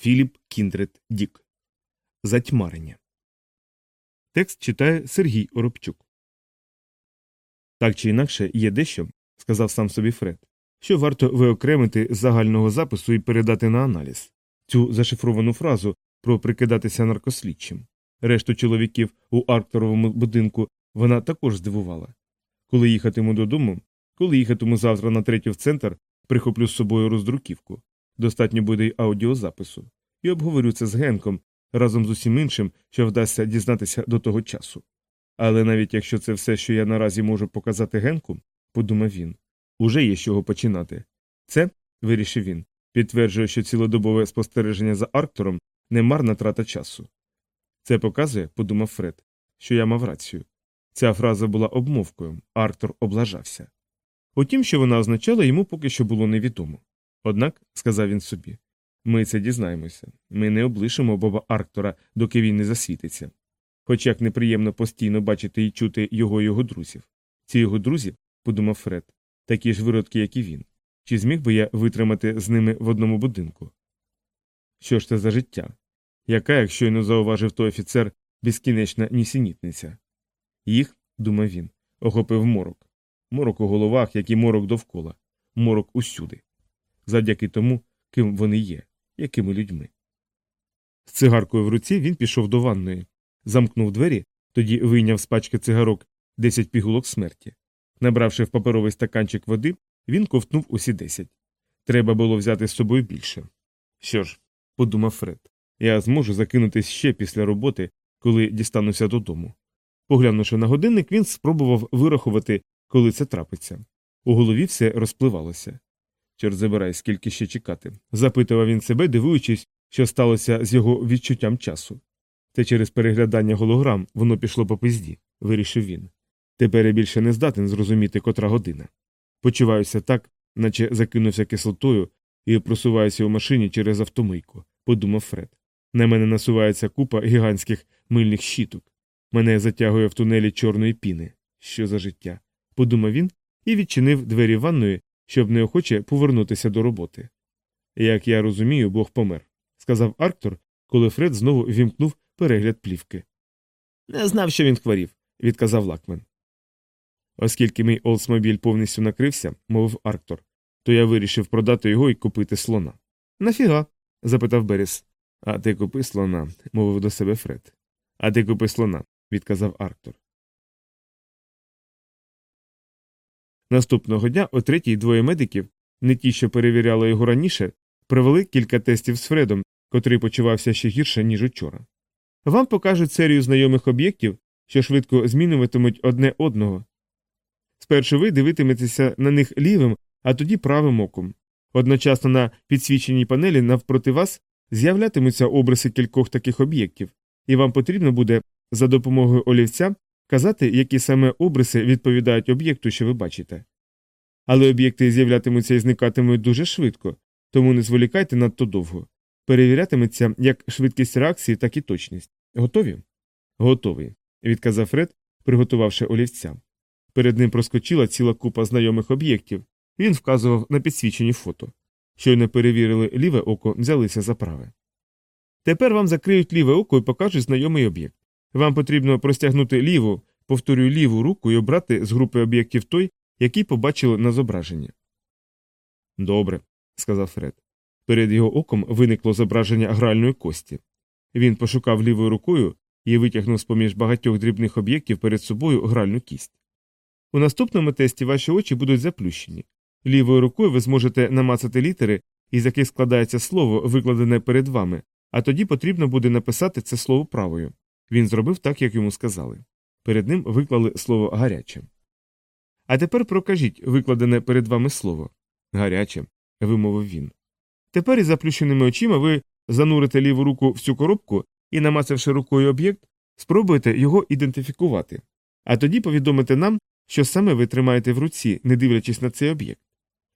Філіп Кіндрет Дік. Затьмарення. Текст читає Сергій Оробчук. Так чи інакше є дещо, сказав сам собі Фред, що варто виокремити з загального запису і передати на аналіз цю зашифровану фразу про прикидатися наркослідчим. Решту чоловіків у Аркторовому будинку вона також здивувала. Коли їхатиму додому, коли їхатиму завтра на третю в центр, прихоплю з собою роздруківку. Достатньо буде й аудіозапису. І обговорю це з Генком разом з усім іншим, що вдасться дізнатися до того часу. Але навіть якщо це все, що я наразі можу показати Генку, подумав він, уже є з чого починати. Це, вирішив він, підтверджує, що цілодобове спостереження за Арктором не марна трата часу. Це показує, подумав Фред, що я мав рацію. Ця фраза була обмовкою, Арктор облажався. Утім, що вона означала, йому поки що було невідомо. Однак, сказав він собі, ми це дізнаємося. Ми не облишимо Боба Арктора, доки він не засвітиться. Хоч як неприємно постійно бачити і чути його і його друзів. Ці його друзі, подумав Фред, такі ж виродки, як і він. Чи зміг би я витримати з ними в одному будинку? Що ж це за життя? Яка, як щойно зауважив той офіцер, безкінечна нісенітниця? Їх, думав він, охопив морок. Морок у головах, як і морок довкола, морок усюди. Завдяки тому, ким вони є, якими людьми. З цигаркою в руці він пішов до ванної, замкнув двері, тоді вийняв з пачки цигарок 10 пігулок смерті. Набравши в паперовий стаканчик води, він ковтнув усі 10. Треба було взяти з собою більше. Що ж, подумав Фред, я зможу закинутись ще після роботи, коли дістануся додому. Поглянувши на годинник, він спробував вирахувати, коли це трапиться. У голові все розпливалося. Чорт забирай, скільки ще чекати. запитував він себе, дивуючись, що сталося з його відчуттям часу. Це через переглядання голограм воно пішло по пизді, вирішив він. Тепер я більше не здатен зрозуміти, котра година. Почуваюся так, наче закинувся кислотою і просуваюся у машині через автомийку, подумав Фред. На мене насувається купа гігантських мильних щіток. Мене затягує в тунелі чорної піни. Що за життя? подумав він і відчинив двері ванної, щоб неохоче повернутися до роботи. Як я розумію, Бог помер, сказав Арктор, коли Фред знову вімкнув перегляд плівки. Не знав, що він хворів, відказав Лакмен. Оскільки мій Олдсмобіль повністю накрився, мовив Арктор, то я вирішив продати його і купити слона. Нафіга? запитав Беріс. А ти купи слона, мовив до себе Фред. А ти купи слона, відказав Арктор. Наступного дня о третій двоє медиків, не ті, що перевіряли його раніше, провели кілька тестів з Фредом, котрий почувався ще гірше, ніж учора. Вам покажуть серію знайомих об'єктів, що швидко змінюватимуть одне одного. Спершу ви дивитиметеся на них лівим, а тоді правим оком. Одночасно на підсвіченій панелі навпроти вас з'являтимуться обриси кількох таких об'єктів, і вам потрібно буде за допомогою олівця казати, які саме обриси відповідають об'єкту, що ви бачите. Але об'єкти з'являтимуться і зникатимуть дуже швидко, тому не зволікайте надто довго. Перевірятиметься як швидкість реакції, так і точність. Готові? Готовий, відказав Фред, приготувавши олівця. Перед ним проскочила ціла купа знайомих об'єктів, він вказував на підсвічені фото. Щойно перевірили ліве око, взялися за праве. Тепер вам закриють ліве око і покажуть знайомий об'єкт. Вам потрібно простягнути ліву, повторюю ліву руку і обрати з групи об'єктів той, який побачили на зображенні. Добре, сказав Фред. Перед його оком виникло зображення гральної кості. Він пошукав лівою рукою і витягнув з поміж багатьох дрібних об'єктів перед собою гральну кість. У наступному тесті ваші очі будуть заплющені. Лівою рукою ви зможете намацати літери, із яких складається слово, викладене перед вами, а тоді потрібно буде написати це слово правою. Він зробив так, як йому сказали. Перед ним виклали слово гаряче. А тепер прокажіть викладене перед вами слово. Гаряче, вимовив він. Тепер із заплющеними очима ви занурите ліву руку в цю коробку і, намацавши рукою об'єкт, спробуєте його ідентифікувати, а тоді повідомите нам, що саме ви тримаєте в руці, не дивлячись на цей об'єкт.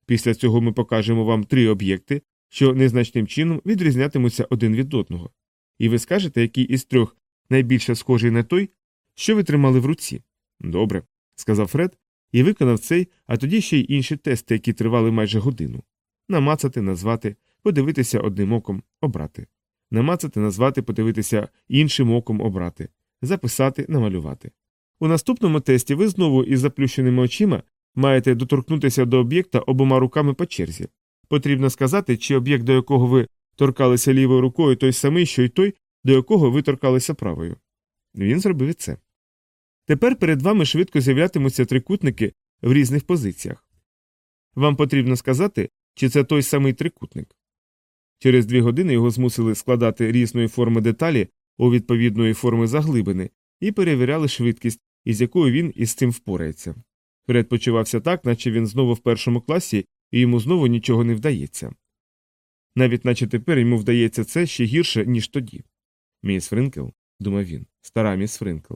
Після цього ми покажемо вам три об'єкти, що незначним чином відрізнятимуться один від одного, і ви скажете, який із трьох найбільше схожий на той, що ви тримали в руці. Добре, сказав Фред і виконав цей, а тоді ще й інші тести, які тривали майже годину намацати, назвати, подивитися одним оком, обрати. Намацати, назвати, подивитися іншим оком обрати, записати, намалювати. У наступному тесті ви знову із заплющеними очима маєте доторкнутися до об'єкта обома руками по черзі. Потрібно сказати, чи об'єкт, до якого ви торкалися лівою рукою, той самий, що й той, до якого ви торкалися правою. Він зробив і це. Тепер перед вами швидко з'являтимуться трикутники в різних позиціях. Вам потрібно сказати, чи це той самий трикутник. Через дві години його змусили складати різної форми деталі у відповідної форми заглибини і перевіряли швидкість, із якою він із цим впорається. Фред почувався так, наче він знову в першому класі і йому знову нічого не вдається. Навіть наче тепер йому вдається це ще гірше, ніж тоді. Міс Фринкл, думав він, стара міс Фринкл.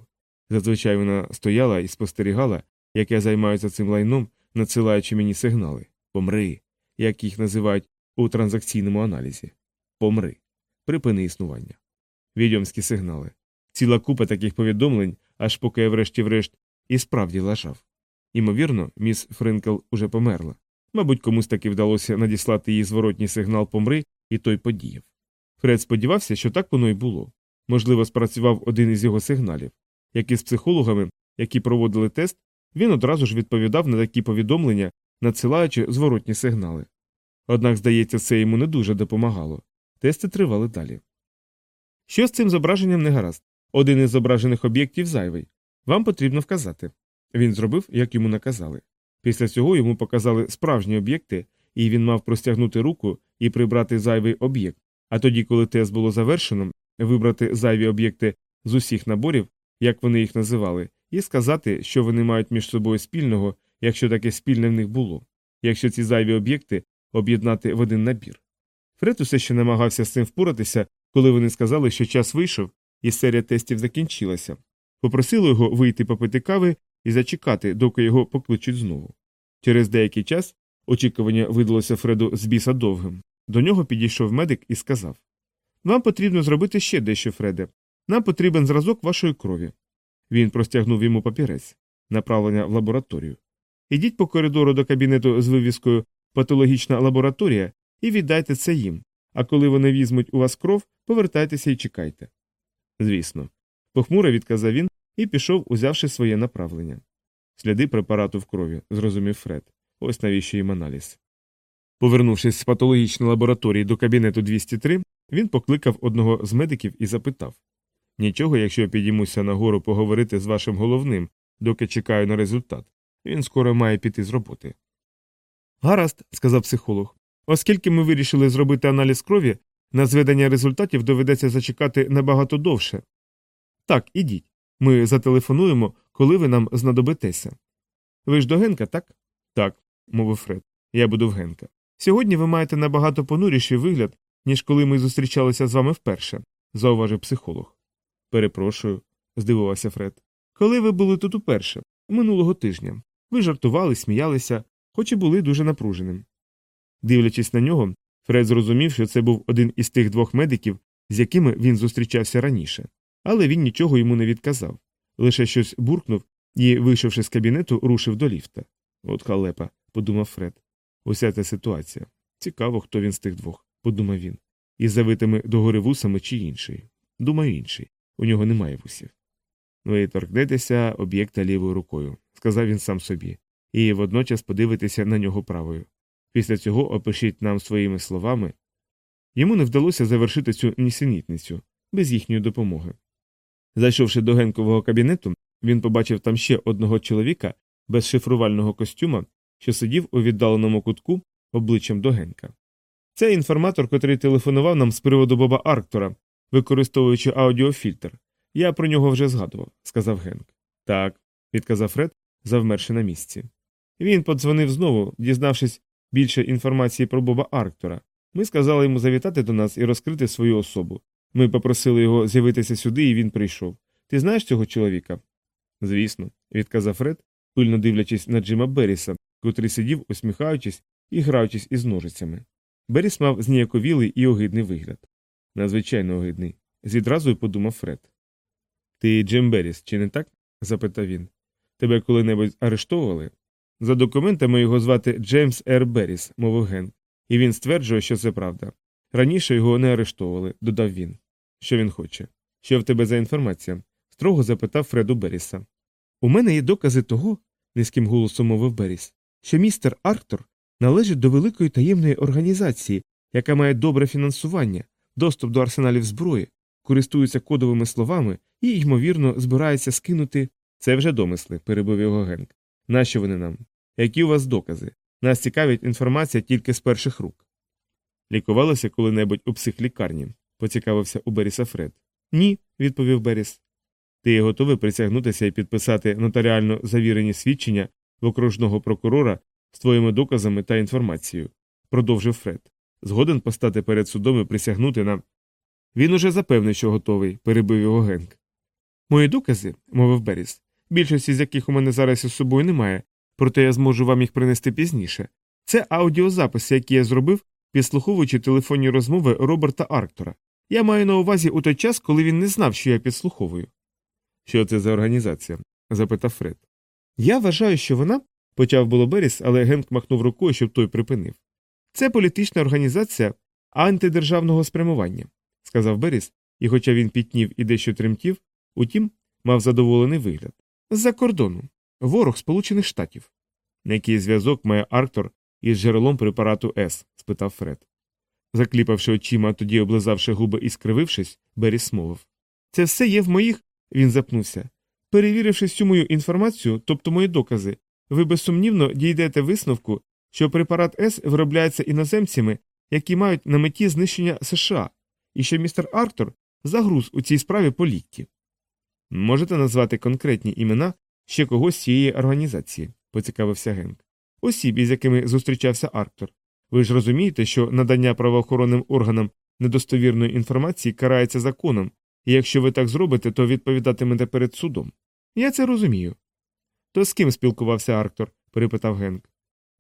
Зазвичай вона стояла і спостерігала, як я займаюся цим лайном, надсилаючи мені сигнали помри, як їх називають у транзакційному аналізі. Помри. Припини існування. Відьомські сигнали. Ціла купа таких повідомлень, аж поки я врешті-врешт і справді лажав. Імовірно, міс Фринкл уже померла. Мабуть, комусь таки вдалося надіслати їй зворотній сигнал помри, і той подіяв. Фред сподівався, що так воно й було. Можливо, спрацював один із його сигналів. Як і з психологами, які проводили тест, він одразу ж відповідав на такі повідомлення, надсилаючи зворотні сигнали. Однак, здається, це йому не дуже допомагало. Тести тривали далі. Що з цим зображенням не гаразд? Один із зображених об'єктів зайвий. Вам потрібно вказати. Він зробив, як йому наказали. Після цього йому показали справжні об'єкти, і він мав простягнути руку і прибрати зайвий об'єкт. А тоді, коли тест було завершено, вибрати зайві об'єкти з усіх наборів, як вони їх називали, і сказати, що вони мають між собою спільного, якщо таке спільне в них було, якщо ці зайві об'єкти об'єднати в один набір. Фред усе ще намагався з цим впоратися, коли вони сказали, що час вийшов, і серія тестів закінчилася. Попросили його вийти попити кави і зачекати, доки його покличуть знову. Через деякий час очікування видалося Фреду з біса довгим. До нього підійшов медик і сказав Вам потрібно зробити ще дещо, Фреде. Нам потрібен зразок вашої крові. Він простягнув йому папірець, направлення в лабораторію. Ідіть по коридору до кабінету з вивіскою Патологічна лабораторія і віддайте це їм. А коли вони візьмуть у вас кров, повертайтеся і чекайте. Звісно. Похмуро відказав він і пішов, узявши своє направлення. Сліди препарату в крові, зрозумів Фред. Ось навіщо їм аналіз. Повернувшись з патологічної лабораторії до кабінету 203, він покликав одного з медиків і запитав Нічого, якщо я підіймуся нагору поговорити з вашим головним, доки чекаю на результат. Він скоро має піти з роботи. Гаразд, сказав психолог. Оскільки ми вирішили зробити аналіз крові, на зведення результатів доведеться зачекати набагато довше. Так, ідіть. Ми зателефонуємо, коли ви нам знадобитеся. Ви ж до Генка, так? Так, мовив Фред. Я буду в Генка. Сьогодні ви маєте набагато понуріший вигляд, ніж коли ми зустрічалися з вами вперше, зауважив психолог. Перепрошую, здивувався Фред. Коли ви були тут уперше, минулого тижня. Ви жартували, сміялися, хоч і були дуже напруженим. Дивлячись на нього, Фред зрозумів, що це був один із тих двох медиків, з якими він зустрічався раніше, але він нічого йому не відказав, лише щось буркнув і, вийшовши з кабінету, рушив до ліфта. От халепа, подумав Фред. Уся ця ситуація. Цікаво, хто він з тих двох, подумав він. Із завитими догори вусами чи інший. Думаю, інший. У нього немає вусів. Ви торкнетеся об'єкта лівою рукою, сказав він сам собі, і водночас подивитеся на нього правою. Після цього опишіть нам своїми словами. Йому не вдалося завершити цю нісенітницю без їхньої допомоги. Зайшовши до генкового кабінету, він побачив там ще одного чоловіка без шифрувального костюма, що сидів у віддаленому кутку обличчям до генка. Це інформатор, котрий телефонував нам з приводу Боба Арктора, використовуючи аудіофільтр. Я про нього вже згадував, сказав Генк. Так, відказав Фред, завмерши на місці. Він подзвонив знову, дізнавшись більше інформації про Боба Арктора. Ми сказали йому завітати до нас і розкрити свою особу. Ми попросили його з'явитися сюди, і він прийшов. Ти знаєш цього чоловіка? Звісно, відказав Фред, пильно дивлячись на Джима Берріса, котрий сидів, усміхаючись і граючись із ножицями. Беріс мав зніяковілий і огидний вигляд. Надзвичайно огидний. Зідразу подумав Фред. Ти Джим Беріс, чи не так? запитав він. Тебе коли-небудь арештовували? За документами його звати Джеймс Р. Беріс, мовив Ген. І він стверджує, що це правда. Раніше його не арештовували, додав він. Що він хоче? Що в тебе за інформація? строго запитав Фреду Беріса. У мене є докази того, низьким голосом мовив Беріс, що містер Арктор належить до великої таємної організації, яка має добре фінансування, доступ до арсеналів зброї, користується кодовими словами і, ймовірно, збирається скинути. Це вже домисли, перебив його Генк. Нащо вони нам? Які у вас докази? Нас цікавить інформація тільки з перших рук. Лікувалося коли-небудь у психлікарні, поцікавився у Беріса Фред. Ні, відповів Беріс. Ти готовий присягнутися і підписати нотаріально завірені свідчення в окружного прокурора з твоїми доказами та інформацією, продовжив Фред. Згоден постати перед судом і присягнути на. Він уже запевнив, що готовий, перебив його Генк. Мої докази, мовив Беріс, більшості з яких у мене зараз із собою немає, проте я зможу вам їх принести пізніше. Це аудіозаписи, які я зробив, підслуховуючи телефонні розмови Роберта Арктора. Я маю на увазі у той час, коли він не знав, що я підслуховую. Що це за організація? запитав Фред. Я вважаю, що вона. Почав було Беріс, але Генк махнув рукою, щоб той припинив. Це політична організація антидержавного спрямування, сказав Беріс, і, хоча він пітнів і дещо тремтів, утім, мав задоволений вигляд. З-за кордону. Ворог Сполучених Штатів. На який зв'язок має Арктор із джерелом препарату С? спитав Фред. Закліпавши очима, тоді облизавши губи і скривившись, Беріс мовив. Це все є в моїх. Він запнувся. Перевіривши всю мою інформацію, тобто мої докази, ви безсумнівно дійдете висновку, що препарат С виробляється іноземцями, які мають на меті знищення США, і що містер Арктор загруз у цій справі по. Можете назвати конкретні імена ще когось цієї організації, поцікавився Генк. Осіб, із якими зустрічався Арктор. Ви ж розумієте, що надання правоохоронним органам недостовірної інформації карається законом, і якщо ви так зробите, то відповідатимете перед судом. Я це розумію. То з ким спілкувався Арктор? перепитав Генк.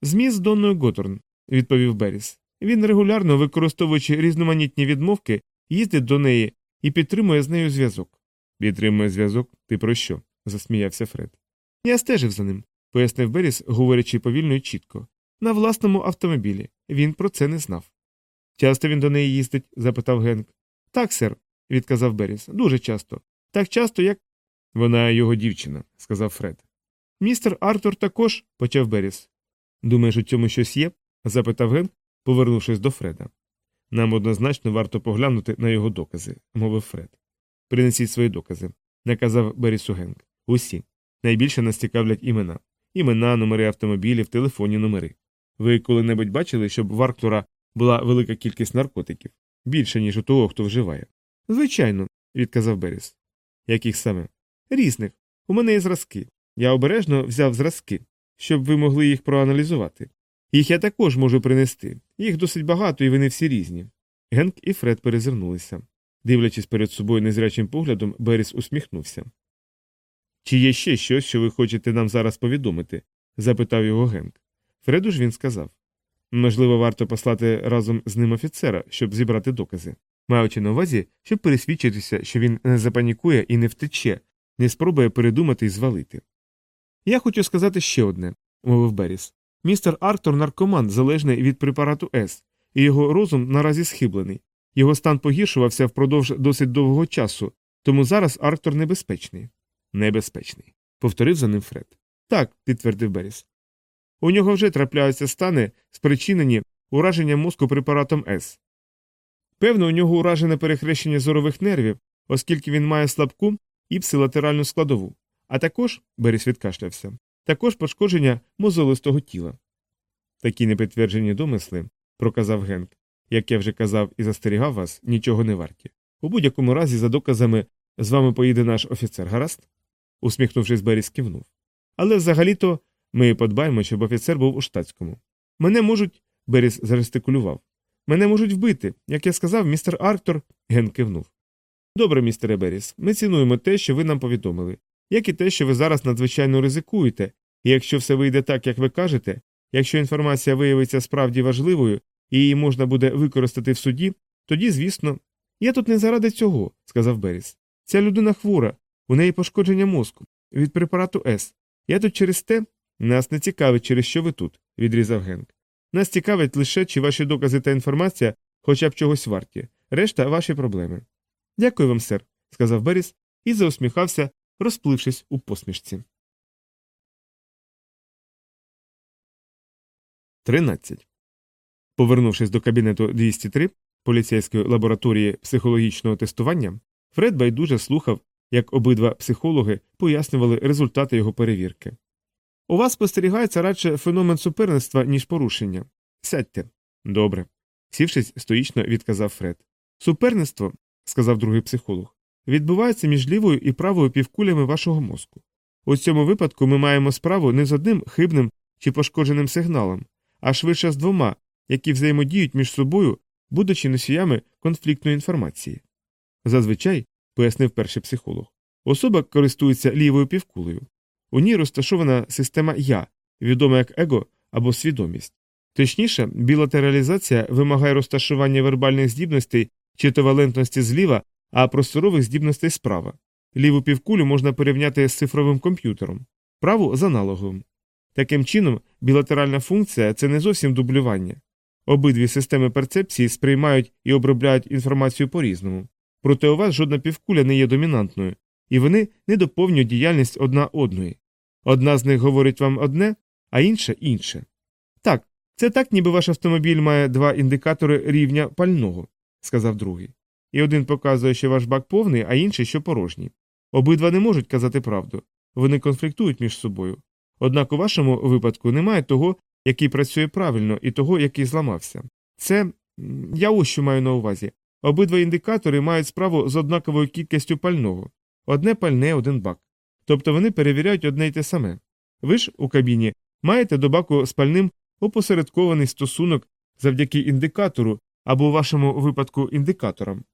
З міс Донною Готорн, відповів Беріс. Він регулярно, використовуючи різноманітні відмовки, їздить до неї і підтримує з нею зв'язок. Підтримує зв'язок? Ти про що? засміявся Фред. Я стежив за ним, пояснив Беріс, говорячи повільно і чітко. На власному автомобілі. Він про це не знав. Часто він до неї їздить? запитав Генк. Так, сер, відказав Беріс. Дуже часто. Так часто, як. Вона його дівчина, сказав Фред. Містер Артур також, почав Беріс. Думаєш, у цьому щось є? запитав Генк, повернувшись до Фреда. Нам однозначно варто поглянути на його докази, мовив Фред. Принесіть свої докази, наказав Берісу Генк. Усі. Найбільше нас цікавлять імена. Імена, номери автомобілів, телефонні номери. Ви коли-небудь бачили, щоб в Арктура була велика кількість наркотиків? Більше, ніж у того, хто вживає. Звичайно, відказав Беріс. Яких саме? Різних. У мене є зразки. Я обережно взяв зразки, щоб ви могли їх проаналізувати. Їх я також можу принести. Їх досить багато, і вони всі різні. Генк і Фред перезирнулися. Дивлячись перед собою незрячим поглядом, Беріс усміхнувся. Чи є ще щось, що ви хочете нам зараз повідомити? запитав його Генк. Фреду ж він сказав. Можливо, варто послати разом з ним офіцера, щоб зібрати докази, маючи на увазі, щоб пересвідчитися, що він не запанікує і не втече, не спробує передумати і звалити. Я хочу сказати ще одне, мовив Беріс. Містер Артур наркоман, залежний від препарату С, і його розум наразі схиблений. Його стан погіршувався впродовж досить довгого часу, тому зараз Арктор небезпечний. Небезпечний. повторив за ним Фред. Так, підтвердив Беріс. У нього вже трапляються стани, спричинені ураженням мозку препаратом С. Певно, у нього уражене перехрещення зорових нервів, оскільки він має слабку і псилатеральну складову, а також, Беріс відкашлявся, також пошкодження мозолистого тіла. Такі непідтверджені домисли, проказав Генк, як я вже казав і застерігав вас, нічого не варті. У будь-якому разі, за доказами, з вами поїде наш офіцер, гаразд? усміхнувшись, Беріс кивнув. Але взагалі-то ми подбаємо, щоб офіцер був у штатському. Мене можуть. Беріс зажестикулював. Мене можуть вбити. Як я сказав, містер Арктор. Ген кивнув. Добре, містере Беріс, ми цінуємо те, що ви нам повідомили, як і те, що ви зараз надзвичайно ризикуєте, і якщо все вийде так, як ви кажете, якщо інформація виявиться справді важливою і її можна буде використати в суді, тоді, звісно, я тут не заради цього, сказав Беріс. Ця людина хвора, у неї пошкодження мозку від препарату С. Я тут через те, нас не цікавить, через що ви тут, відрізав Генк. Нас цікавить лише, чи ваші докази та інформація хоча б чогось варті, решта ваші проблеми. Дякую вам, сер, сказав Беріс і заусміхався, розплившись у посмішці. 13. Повернувшись до кабінету 203 поліцейської лабораторії психологічного тестування, Фред байдуже слухав, як обидва психологи пояснювали результати його перевірки. У вас спостерігається радше феномен суперництва, ніж порушення. Сядьте. Добре. Сівшись, стоїчно відказав Фред. Суперництво, сказав другий психолог, відбувається між лівою і правою півкулями вашого мозку. У цьому випадку ми маємо справу не з одним хибним чи пошкодженим сигналом, а швидше з двома, які взаємодіють між собою, будучи носіями конфліктної інформації. Зазвичай, пояснив перший психолог, особа користується лівою півкулею. У ній розташована система Я, відома як его або свідомість. Точніше, білатералізація вимагає розташування вербальних здібностей чи то валентності зліва, а просторових здібностей справа. Ліву півкулю можна порівняти з цифровим комп'ютером, праву з аналоговим. Таким чином, білатеральна функція це не зовсім дублювання. Обидві системи перцепції сприймають і обробляють інформацію по різному. Проте у вас жодна півкуля не є домінантною, і вони не доповнюють діяльність одна одної. Одна з них говорить вам одне, а інша інше. Так, це так, ніби ваш автомобіль має два індикатори рівня пального, сказав другий. І один показує, що ваш бак повний, а інший, що порожній. Обидва не можуть казати правду, вони конфліктують між собою. Однак у вашому випадку немає того, який працює правильно, і того, який зламався. Це я ось що маю на увазі. Обидва індикатори мають справу з однаковою кількістю пального одне пальне, один бак. Тобто вони перевіряють одне й те саме. Ви ж у кабіні маєте до баку з пальним опосередкований стосунок завдяки індикатору або у вашому випадку індикаторам.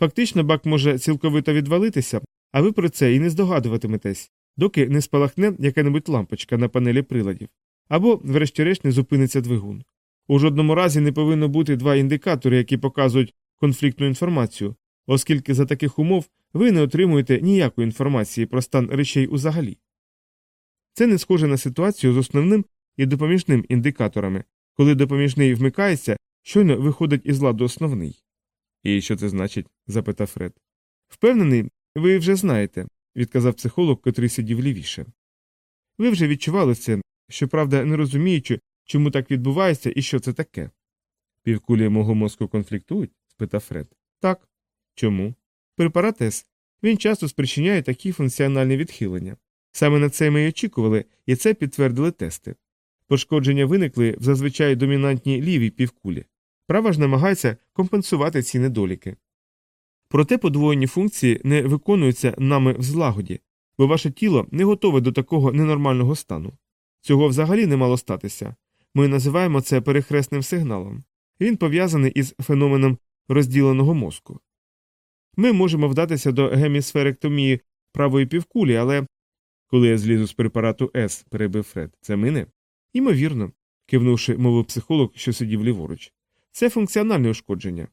Фактично, бак може цілковито відвалитися, а ви про це і не здогадуватиметесь, доки не спалахне яка-небудь лампочка на панелі приладів, або, врешті-решт, не зупиниться двигун. У жодному разі не повинно бути два індикатори, які показують конфліктну інформацію, оскільки за таких умов ви не отримуєте ніякої інформації про стан речей узагалі. Це не схоже на ситуацію з основним і допоміжним індикаторами, коли допоміжний вмикається, щойно виходить із ладу основний. І що це значить? запитав Фред. Впевнений, ви вже знаєте, відказав психолог, котрий сидів лівіше. Ви вже відчували це, щоправда, не розуміючи, чому так відбувається і що це таке. Півкулі мого мозку конфліктують? спитав Фред. Так. Чому? Препарат С. Він часто спричиняє такі функціональні відхилення. Саме на це ми й очікували, і це підтвердили тести. Пошкодження виникли в зазвичай домінантній лівій півкулі. Права ж намагається компенсувати ці недоліки. Проте подвоєні функції не виконуються нами в злагоді, бо ваше тіло не готове до такого ненормального стану. Цього взагалі не мало статися. Ми називаємо це перехресним сигналом. Він пов'язаний із феноменом розділеного мозку. Ми можемо вдатися до гемісферектомії правої півкулі, але. Коли я злізу з препарату С, перебив Фред, це мине? Імовірно, кивнувши, мовив психолог, що сидів ліворуч. Це функціональне ушкодження.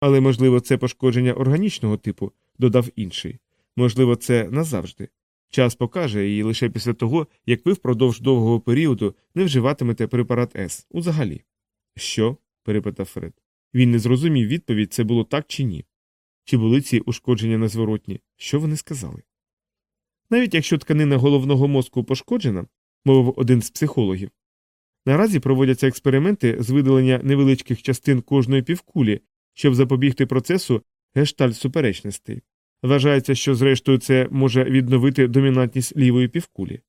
Але, можливо, це пошкодження органічного типу, додав інший. Можливо, це назавжди. Час покаже і лише після того, як ви впродовж довгого періоду не вживатимете препарат С узагалі. Що? перепитав Фред. Він не зрозумів відповідь, це було так чи ні. Чи були ці ушкодження незворотні? Що вони сказали? Навіть якщо тканина головного мозку пошкоджена, мовив один з психологів, наразі проводяться експерименти з видалення невеличких частин кожної півкулі, щоб запобігти процесу гештальт суперечностей. Вважається, що зрештою це може відновити домінантність лівої півкулі.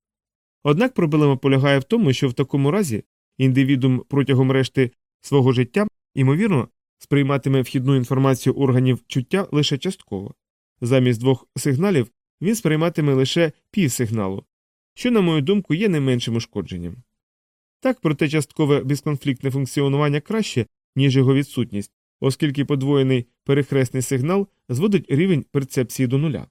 Однак проблема полягає в тому, що в такому разі індивідум протягом решти свого життя, ймовірно, сприйматиме вхідну інформацію органів чуття лише частково. Замість двох сигналів він сприйматиме лише півсигналу, що, на мою думку, є не меншим ушкодженням. Так, проте часткове безконфліктне функціонування краще, ніж його відсутність, оскільки подвоєний перехресний сигнал зводить рівень перцепції до нуля.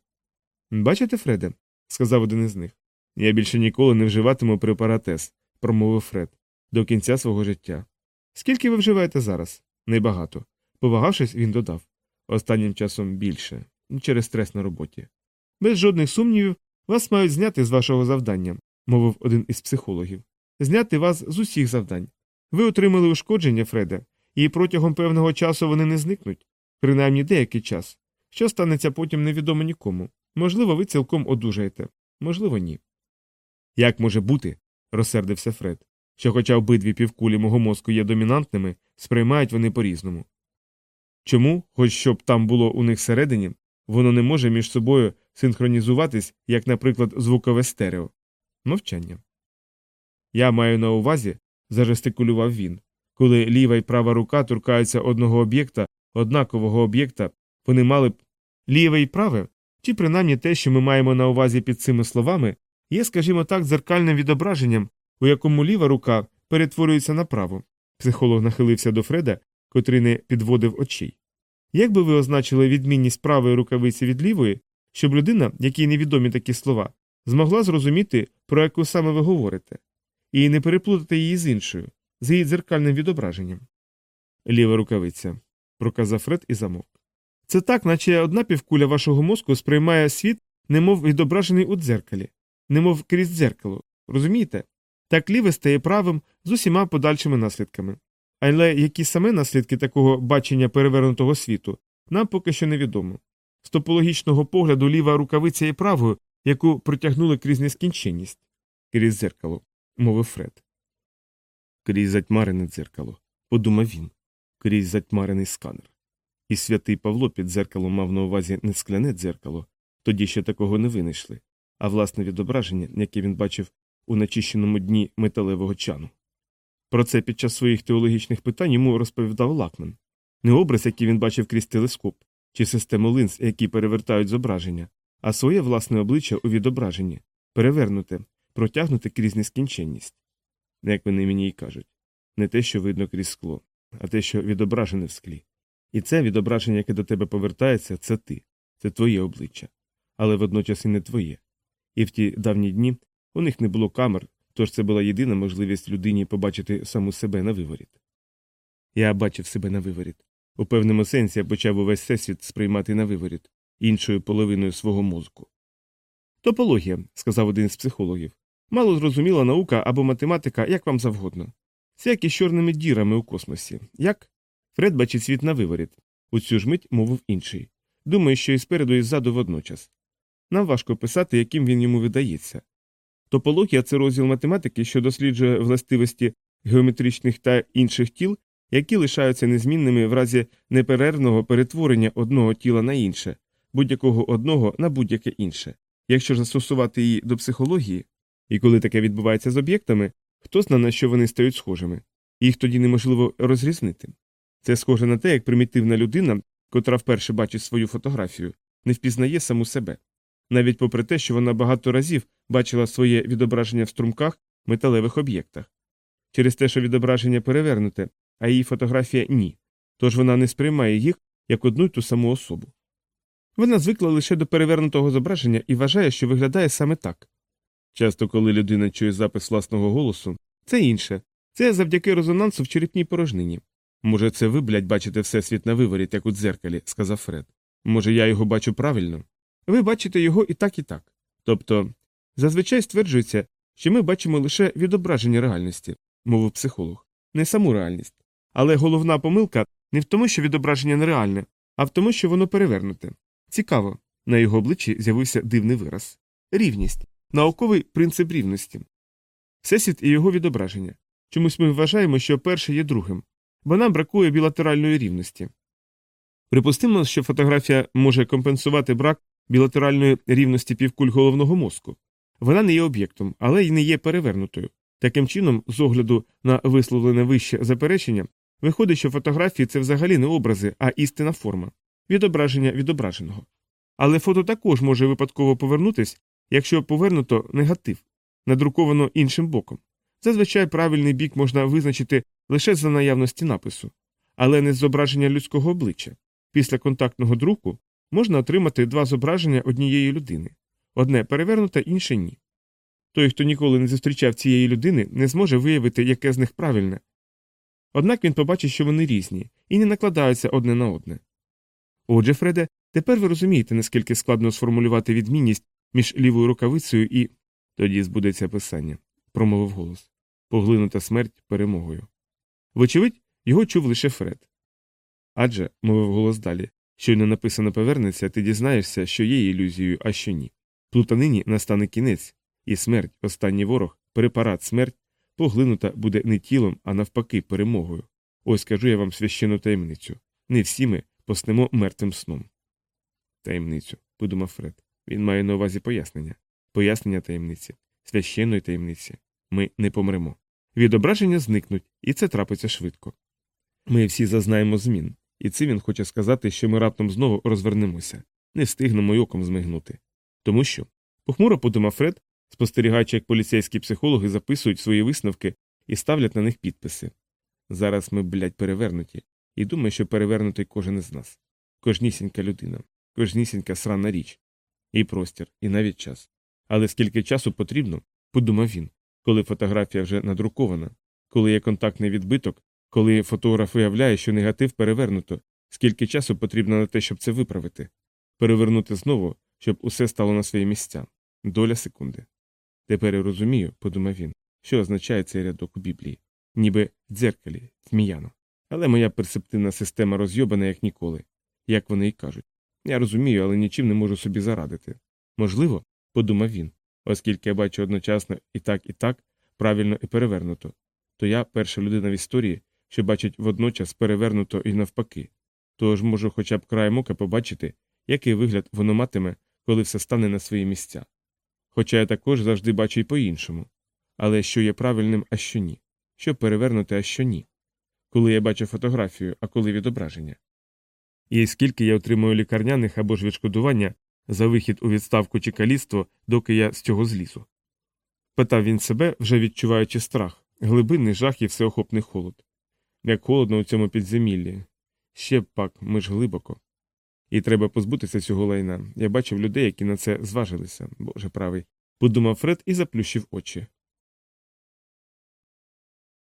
Бачите, Фреде, сказав один із них. Я більше ніколи не вживатиму препарат С, промовив Фред, до кінця свого життя. Скільки ви вживаєте зараз? Небагато. Повагавшись, він додав останнім часом більше, через стрес на роботі. Без жодних сумнівів вас мають зняти з вашого завдання, мовив один із психологів. Зняти вас з усіх завдань. Ви отримали ушкодження, Фреде, і протягом певного часу вони не зникнуть, принаймні деякий час. Що станеться потім, невідомо нікому. Можливо, ви цілком одужаєте, можливо, ні. Як може бути, розсердився Фред, що, хоча обидві півкулі мого мозку є домінантними, сприймають вони по різному. Чому, хоч щоб там було у них всередині, воно не може між собою синхронізуватись, як, наприклад, звукове стерео? Мовчання. Я маю на увазі, зажестикулював він, коли ліва і права рука торкаються одного об'єкта, однакового об'єкта, вони мали б ліве і праве, чи принаймні те, що ми маємо на увазі під цими словами, є, скажімо так, дзеркальним відображенням, у якому ліва рука перетворюється на праву. Психолог нахилився до Фреда, котрий не підводив очей. Як би ви означили відмінність правої рукавиці від лівої, щоб людина, якій невідомі такі слова, змогла зрозуміти, про яку саме ви говорите, і не переплутати її з іншою, з її дзеркальним відображенням? Ліва рукавиця, проказав Фред і замовк. Це так, наче одна півкуля вашого мозку сприймає світ, немов відображений у дзеркалі, немов крізь дзеркало. Розумієте? Так ліве стає правим з усіма подальшими наслідками. Але які саме наслідки такого бачення перевернутого світу, нам поки що невідомо. З топологічного погляду ліва рукавиця є правою, яку протягнули крізь нескінченність. Крізь дзеркало, мовив Фред. Крізь затьмарене дзеркало, подумав він, крізь затьмарений сканер. І святий Павло під дзеркалом мав на увазі не скляне дзеркало, тоді ще такого не винайшли, а власне відображення, яке він бачив у начищеному дні металевого чану. Про це під час своїх теологічних питань йому розповідав Лакман. Не образ, який він бачив крізь телескоп, чи систему линз, які перевертають зображення, а своє власне обличчя у відображенні, перевернуте, протягнуте крізь нескінченність. Як вони мені й кажуть, не те, що видно крізь скло, а те, що відображене в склі. І це відображення, яке до тебе повертається, це ти, це твоє обличчя, але водночас і не твоє. І в ті давні дні у них не було камер, тож це була єдина можливість людині побачити саму себе на виворіт. Я бачив себе на виворіт. У певному сенсі я почав увесь всесвіт сприймати на виворіт, іншою половиною свого мозку. Топологія, сказав один з психологів, мало зрозуміла наука або математика, як вам завгодно. Це як із чорними дірами у космосі. Як? Фред бачить світ на виворіт. У цю ж мить мовив інший. Думаю, що і спереду, і ззаду водночас. Нам важко писати, яким він йому видається. Топологія це розділ математики, що досліджує властивості геометричних та інших тіл, які лишаються незмінними в разі неперервного перетворення одного тіла на інше, будь-якого одного на будь-яке інше. Якщо застосувати її до психології, і коли таке відбувається з об'єктами, хто знає, на що вони стають схожими, їх тоді неможливо розрізнити. Це схоже на те, як примітивна людина, котра вперше бачить свою фотографію, не впізнає саму себе, навіть попри те, що вона багато разів бачила своє відображення в струмках металевих об'єктах. Через те, що відображення перевернуте, а її фотографія ні, тож вона не сприймає їх як одну й ту саму особу. Вона звикла лише до перевернутого зображення і вважає, що виглядає саме так. Часто, коли людина чує запис власного голосу, це інше, це завдяки резонансу в черепній порожнині. Може, це ви, блядь, бачите всесвіт на виворіт, як у дзеркалі, сказав Фред. Може, я його бачу правильно? Ви бачите його і так, і так. Тобто, зазвичай стверджується, що ми бачимо лише відображення реальності, мовив психолог, не саму реальність. Але головна помилка не в тому, що відображення нереальне, а в тому, що воно перевернуте. Цікаво, на його обличчі з'явився дивний вираз рівність, науковий принцип рівності. Всесвіт і його відображення. Чомусь ми вважаємо, що перше є другим, бо нам бракує білатеральної рівності. Припустимо, що фотографія може компенсувати брак білатеральної рівності півкуль головного мозку. Вона не є об'єктом, але й не є перевернутою. Таким чином, з огляду на висловлене вище заперечення, виходить, що фотографії це взагалі не образи, а істинна форма відображення відображеного. Але фото також може випадково повернутись, якщо повернуто негатив, надруковано іншим боком. Зазвичай правильний бік можна визначити лише за наявності напису, але не з зображення людського обличчя. Після контактного друку можна отримати два зображення однієї людини одне перевернуте, інше ні. Той, хто ніколи не зустрічав цієї людини, не зможе виявити, яке з них правильне. Однак він побачить, що вони різні, і не накладаються одне на одне. Отже, Фреде, тепер ви розумієте, наскільки складно сформулювати відмінність між лівою рукавицею і. Тоді збудеться писання, промовив голос поглинута смерть перемогою. Вочевидь, його чув лише Фред. Адже, мовив голос далі, щойно написано повернеться, ти дізнаєшся, що є ілюзією, а що ні. Плутанині настане кінець, і смерть, останній ворог, препарат смерть, поглинута буде не тілом, а навпаки, перемогою. Ось кажу я вам священну таємницю. Не всі ми поснемо мертвим сном. Таємницю, подумав Фред. Він має на увазі пояснення. Пояснення таємниці, священної таємниці. Ми не помремо. Відображення зникнуть, і це трапиться швидко. Ми всі зазнаємо змін, і це він хоче сказати, що ми раптом знову розвернемося, не встигнемо й оком змигнути. Тому що, похмуро подумав Фред, спостерігаючи, як поліцейські психологи записують свої висновки і ставлять на них підписи. Зараз ми, блядь, перевернуті, і думаю, що перевернутий кожен із нас. Кожнісінька людина, кожнісінька срана річ, і простір, і навіть час. Але скільки часу потрібно, подумав він, коли фотографія вже надрукована, коли є контактний відбиток, коли фотограф виявляє, що негатив перевернуто, скільки часу потрібно на те, щоб це виправити, перевернути знову, щоб усе стало на свої місця. Доля секунди. Тепер я розумію, подумав він, що означає цей рядок у Біблії, ніби дзеркалі, зміяно. Але моя перцептивна система розйобана як ніколи, як вони й кажуть. Я розумію, але нічим не можу собі зарадити. Можливо, подумав він, оскільки я бачу одночасно і так, і так, правильно і перевернуто, то я перша людина в історії, що бачить водночас перевернуто і навпаки, тож можу хоча б краєм ока побачити, який вигляд воно матиме, коли все стане на свої місця. Хоча я також завжди бачу й по-іншому. Але що є правильним, а що ні, що перевернути, а що ні. Коли я бачу фотографію, а коли відображення. І скільки я отримую лікарняних або ж відшкодування за вихід у відставку чи каліцтво, доки я з цього злізу. Питав він себе, вже відчуваючи страх, глибинний жах і всеохопний холод. Як холодно у цьому підземіллі. Ще пак, ми ж глибоко. І треба позбутися цього лайна. Я бачив людей, які на це зважилися, боже правий. Подумав Фред і заплющив очі.